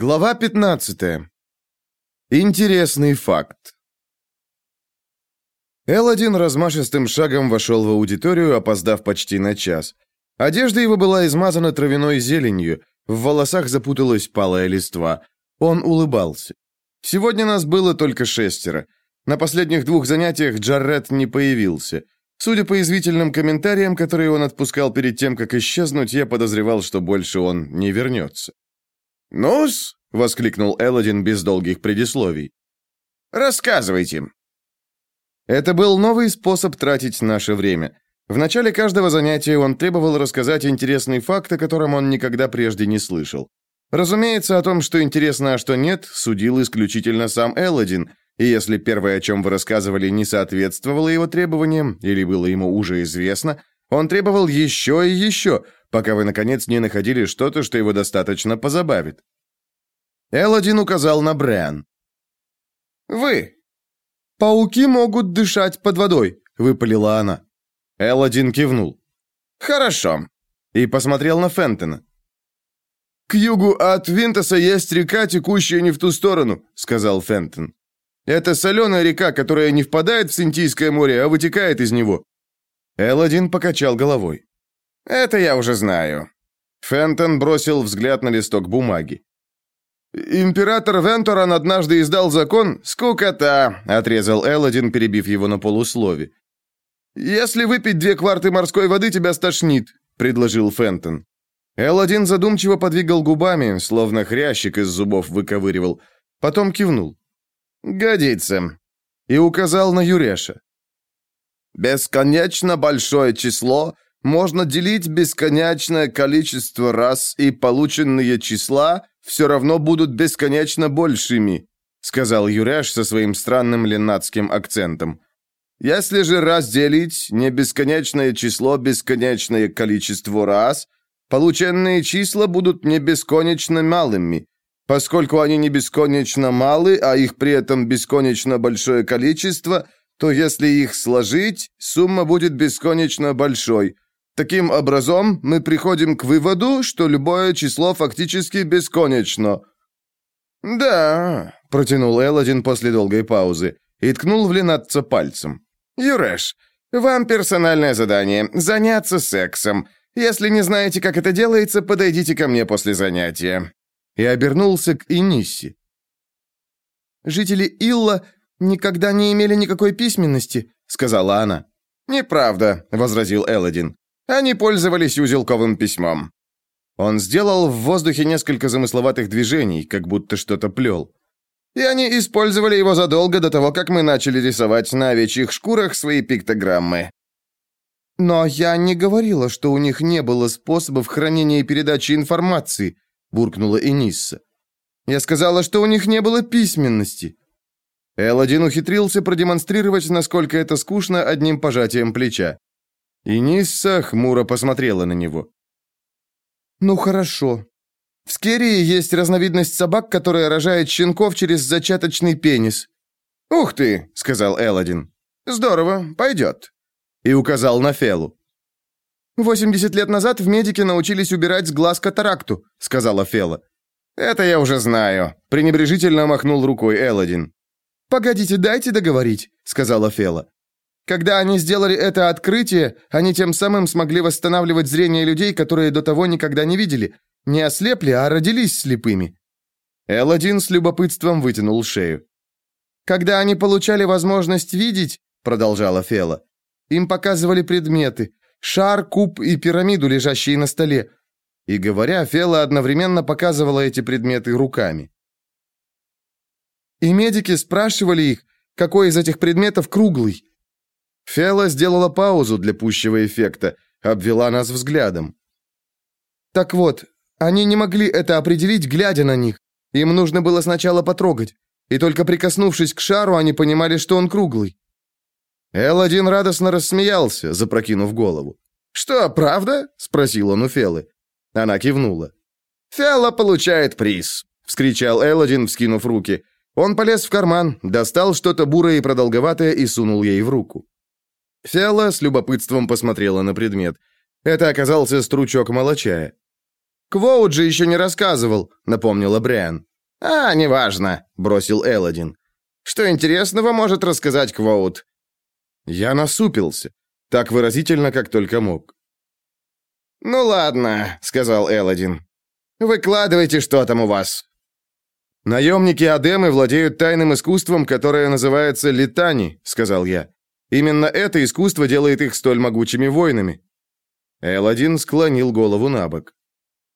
Глава 15. Интересный факт. Эл-1 размашистым шагом вошел в аудиторию, опоздав почти на час. Одежда его была измазана травяной зеленью, в волосах запуталась палая листва. Он улыбался. Сегодня нас было только шестеро. На последних двух занятиях Джаррет не появился. Судя по извительным комментариям, которые он отпускал перед тем, как исчезнуть, я подозревал, что больше он не вернется. «Ну-с!» — воскликнул Элодин без долгих предисловий. «Рассказывайте!» Это был новый способ тратить наше время. В начале каждого занятия он требовал рассказать интересный факт, о котором он никогда прежде не слышал. Разумеется, о том, что интересно, а что нет, судил исключительно сам Элодин, и если первое, о чем вы рассказывали, не соответствовало его требованиям или было ему уже известно, он требовал еще и еще, пока вы, наконец, не находили что-то, что его достаточно позабавит. Элодин указал на Брэн. «Вы!» «Пауки могут дышать под водой», — выпалила она. Элодин кивнул. «Хорошо». И посмотрел на Фентона. «К югу от Винтоса есть река, текущая не в ту сторону», — сказал Фентон. «Это соленая река, которая не впадает в Синтийское море, а вытекает из него». Элодин покачал головой. «Это я уже знаю». Фентон бросил взгляд на листок бумаги. «Император Венторан однажды издал закон «Скукота», — отрезал Элодин, перебив его на полуслове. «Если выпить две кварты морской воды, тебя стошнит», — предложил Фентон. Элодин задумчиво подвигал губами, словно хрящик из зубов выковыривал. Потом кивнул. «Годится», и указал на Юреша. «Бесконечно большое число можно делить бесконечное количество раз, и полученные числа все равно будут бесконечно большими», сказал Юряш со своим странным ленатским акцентом. «Если же разделить не бесконечное число бесконечное количество раз, полученные числа будут не бесконечно малыми. Поскольку они не бесконечно малы, а их при этом бесконечно большое количество, то если их сложить, сумма будет бесконечно большой – Таким образом, мы приходим к выводу, что любое число фактически бесконечно. Да, протянул Элодин после долгой паузы и ткнул в Ленатца пальцем. Юреш, вам персональное задание заняться сексом. Если не знаете, как это делается, подойдите ко мне после занятия. И обернулся к Инисси. Жители Илла никогда не имели никакой письменности, сказала она. Неправда, возразил Элодин. Они пользовались узелковым письмом. Он сделал в воздухе несколько замысловатых движений, как будто что-то плел. И они использовали его задолго до того, как мы начали рисовать на овечьих шкурах свои пиктограммы. «Но я не говорила, что у них не было способов хранения и передачи информации», — буркнула Энисса. «Я сказала, что у них не было письменности». Элодин ухитрился продемонстрировать, насколько это скучно одним пожатием плеча. И Нисса хмуро посмотрела на него. «Ну хорошо. В Скерии есть разновидность собак, которая рожает щенков через зачаточный пенис». «Ух ты!» — сказал Элодин. «Здорово, пойдет». И указал на Фелу. «Восемьдесят лет назад в медике научились убирать с глаз катаракту», — сказала Фела. «Это я уже знаю», — пренебрежительно махнул рукой Элодин. «Погодите, дайте договорить», — сказала Фела. Когда они сделали это открытие, они тем самым смогли восстанавливать зрение людей, которые до того никогда не видели. Не ослепли, а родились слепыми. Элодин с любопытством вытянул шею. Когда они получали возможность видеть, продолжала Фела, им показывали предметы: шар, куб и пирамиду, лежащие на столе. И говоря, Фела одновременно показывала эти предметы руками. И медики спрашивали их, какой из этих предметов круглый. Фиала сделала паузу для пущего эффекта, обвела нас взглядом. Так вот, они не могли это определить, глядя на них. Им нужно было сначала потрогать, и только прикоснувшись к шару, они понимали, что он круглый. Эл-1 радостно рассмеялся, запрокинув голову. «Что, правда?» — спросил он у Фелы. Она кивнула. «Фела получает приз!» — вскричал Элодин, вскинув руки. Он полез в карман, достал что-то бурое и продолговатое и сунул ей в руку. Фиала с любопытством посмотрела на предмет. Это оказался стручок молочая. «Квоуд же еще не рассказывал», — напомнила Бриан. «А, неважно», — бросил Элодин. «Что интересного может рассказать Квоуд?» Я насупился, так выразительно, как только мог. «Ну ладно», — сказал Элодин. «Выкладывайте, что там у вас». «Наемники Адемы владеют тайным искусством, которое называется летани», — сказал я. «Именно это искусство делает их столь могучими воинами». Элодин склонил голову на бок.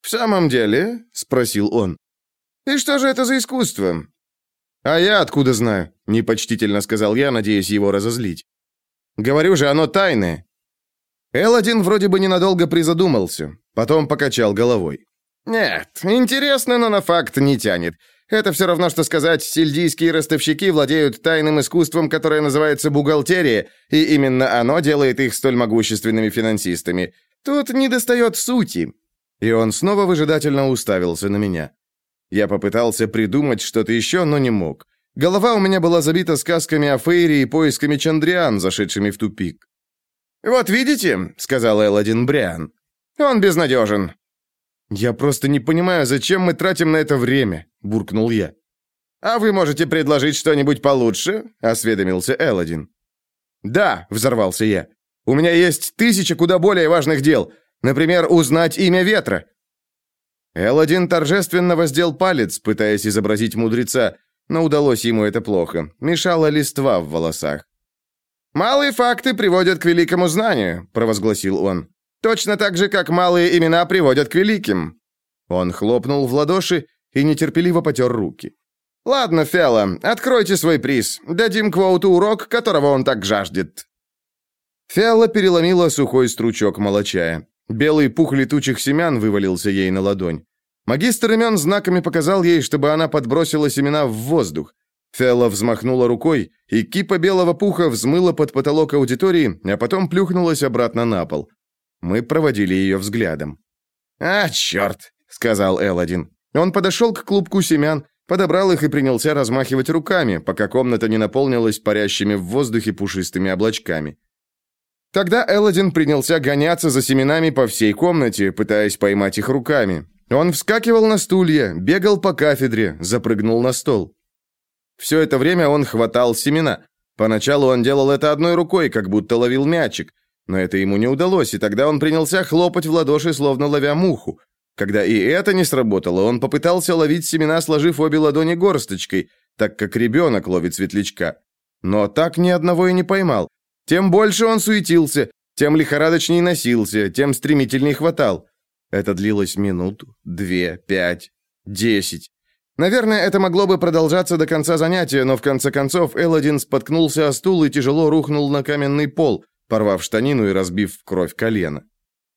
«В самом деле?» — спросил он. «И что же это за искусство?» «А я откуда знаю?» — непочтительно сказал я, надеясь его разозлить. «Говорю же, оно тайное». Элодин вроде бы ненадолго призадумался, потом покачал головой. «Нет, интересно, но на факт не тянет. Это все равно, что сказать, сельдийские ростовщики владеют тайным искусством, которое называется бухгалтерия, и именно оно делает их столь могущественными финансистами. Тут недостает сути». И он снова выжидательно уставился на меня. Я попытался придумать что-то еще, но не мог. Голова у меня была забита сказками о Фейре и поисками Чандриан, зашедшими в тупик. «Вот видите», — сказал Элладин Бриан, — «он безнадежен». «Я просто не понимаю, зачем мы тратим на это время», — буркнул я. «А вы можете предложить что-нибудь получше?» — осведомился Элладин. «Да», — взорвался я. «У меня есть тысяча куда более важных дел. Например, узнать имя ветра». Элладин торжественно воздел палец, пытаясь изобразить мудреца, но удалось ему это плохо. Мешала листва в волосах. «Малые факты приводят к великому знанию», — провозгласил он. «Точно так же, как малые имена приводят к великим». Он хлопнул в ладоши и нетерпеливо потер руки. «Ладно, Фелла, откройте свой приз. Дадим Квоуту урок, которого он так жаждет». Фелла переломила сухой стручок молочая. Белый пух летучих семян вывалился ей на ладонь. Магистр имен знаками показал ей, чтобы она подбросила семена в воздух. Фелла взмахнула рукой, и кипа белого пуха взмыла под потолок аудитории, а потом плюхнулась обратно на пол. Мы проводили ее взглядом. «А, черт!» — сказал Элладин. Он подошел к клубку семян, подобрал их и принялся размахивать руками, пока комната не наполнилась парящими в воздухе пушистыми облачками. Тогда Элладин принялся гоняться за семенами по всей комнате, пытаясь поймать их руками. Он вскакивал на стулья, бегал по кафедре, запрыгнул на стол. Все это время он хватал семена. Поначалу он делал это одной рукой, как будто ловил мячик, но это ему не удалось, и тогда он принялся хлопать в ладоши, словно ловя муху. Когда и это не сработало, он попытался ловить семена, сложив обе ладони горсточкой, так как ребенок ловит светлячка. Но так ни одного и не поймал. Тем больше он суетился, тем лихорадочнее носился, тем стремительнее хватал. Это длилось минуту, две, пять, десять. Наверное, это могло бы продолжаться до конца занятия, но в конце концов Элодин споткнулся о стул и тяжело рухнул на каменный пол, порвав штанину и разбив в кровь колено.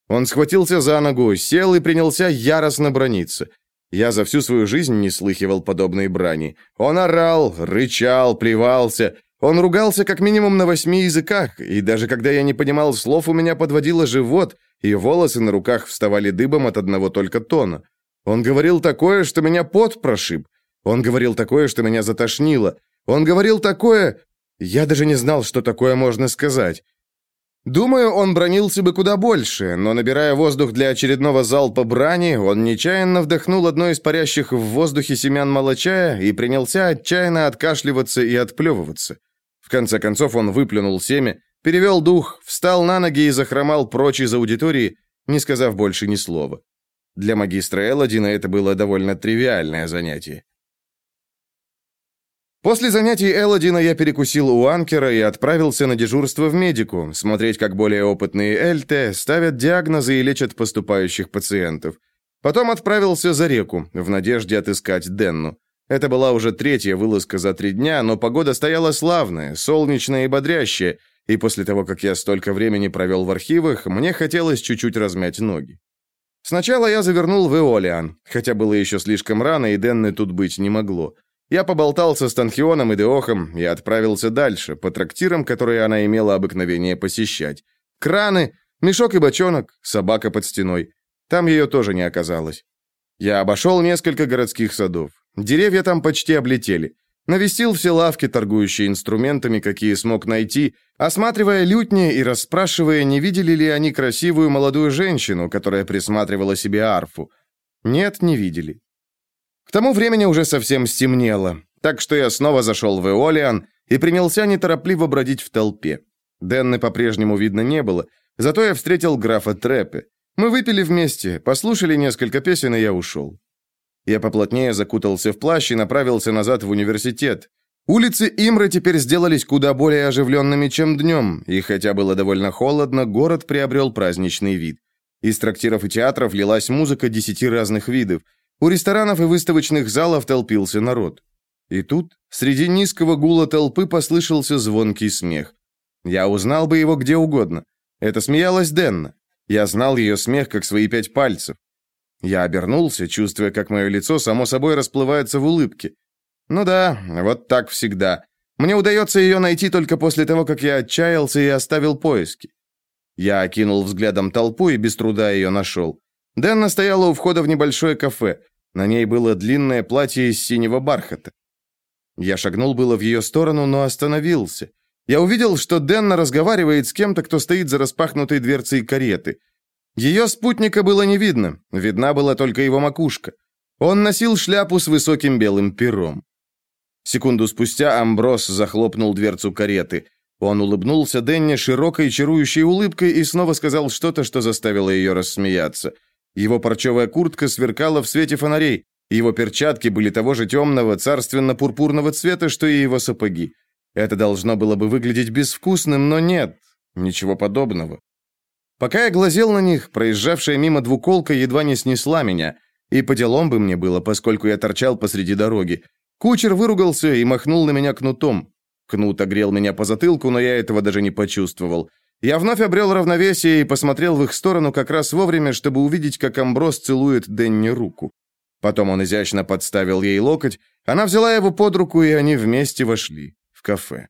Он схватился за ногу, сел и принялся яростно брониться. Я за всю свою жизнь не слыхивал подобной брани. Он орал, рычал, плевался. Он ругался как минимум на восьми языках, и даже когда я не понимал слов, у меня подводило живот, и волосы на руках вставали дыбом от одного только тона. Он говорил такое, что меня пот прошиб. Он говорил такое, что меня затошнило. Он говорил такое... Я даже не знал, что такое можно сказать. Думаю, он бронился бы куда больше, но, набирая воздух для очередного залпа брани, он нечаянно вдохнул одно из парящих в воздухе семян молочая и принялся отчаянно откашливаться и отплевываться. В конце концов он выплюнул семя, перевел дух, встал на ноги и захромал прочь из аудитории, не сказав больше ни слова. Для магистра Элладина это было довольно тривиальное занятие. После занятий Элладина я перекусил у анкера и отправился на дежурство в медику, смотреть, как более опытные Эльте ставят диагнозы и лечат поступающих пациентов. Потом отправился за реку, в надежде отыскать Денну. Это была уже третья вылазка за три дня, но погода стояла славная, солнечная и бодрящая, и после того, как я столько времени провел в архивах, мне хотелось чуть-чуть размять ноги. Сначала я завернул в Эолиан, хотя было еще слишком рано, и Денны тут быть не могло. Я поболтался с Танхионом и Деохом и отправился дальше, по трактирам, которые она имела обыкновение посещать. Краны, мешок и бочонок, собака под стеной. Там ее тоже не оказалось. Я обошел несколько городских садов. Деревья там почти облетели. Навестил все лавки, торгующие инструментами, какие смог найти, осматривая лютни и расспрашивая, не видели ли они красивую молодую женщину, которая присматривала себе арфу. Нет, не видели. К тому времени уже совсем стемнело, так что я снова зашел в Эолиан и принялся неторопливо бродить в толпе. Денны по-прежнему видно не было, зато я встретил графа Трепе. Мы выпили вместе, послушали несколько песен, и я ушел. Я поплотнее закутался в плащ и направился назад в университет. Улицы Имры теперь сделались куда более оживленными, чем днем, и хотя было довольно холодно, город приобрел праздничный вид. Из трактиров и театров лилась музыка десяти разных видов. У ресторанов и выставочных залов толпился народ. И тут, среди низкого гула толпы, послышался звонкий смех. Я узнал бы его где угодно. Это смеялась Денна. Я знал ее смех, как свои пять пальцев. Я обернулся, чувствуя, как мое лицо само собой расплывается в улыбке. Ну да, вот так всегда. Мне удается ее найти только после того, как я отчаялся и оставил поиски. Я окинул взглядом толпу и без труда ее нашел. Дэнна стояла у входа в небольшое кафе. На ней было длинное платье из синего бархата. Я шагнул было в ее сторону, но остановился. Я увидел, что Дэнна разговаривает с кем-то, кто стоит за распахнутой дверцей кареты. Ее спутника было не видно, видна была только его макушка. Он носил шляпу с высоким белым пером. Секунду спустя Амброс захлопнул дверцу кареты. Он улыбнулся Денне широкой чарующей улыбкой и снова сказал что-то, что заставило ее рассмеяться. Его парчевая куртка сверкала в свете фонарей, его перчатки были того же темного, царственно-пурпурного цвета, что и его сапоги. Это должно было бы выглядеть безвкусным, но нет, ничего подобного. Пока я глазел на них, проезжавшая мимо двуколка едва не снесла меня, и по делам бы мне было, поскольку я торчал посреди дороги. Кучер выругался и махнул на меня кнутом. Кнут огрел меня по затылку, но я этого даже не почувствовал. Я вновь обрел равновесие и посмотрел в их сторону как раз вовремя, чтобы увидеть, как Амброс целует Денни руку. Потом он изящно подставил ей локоть, она взяла его под руку, и они вместе вошли в кафе.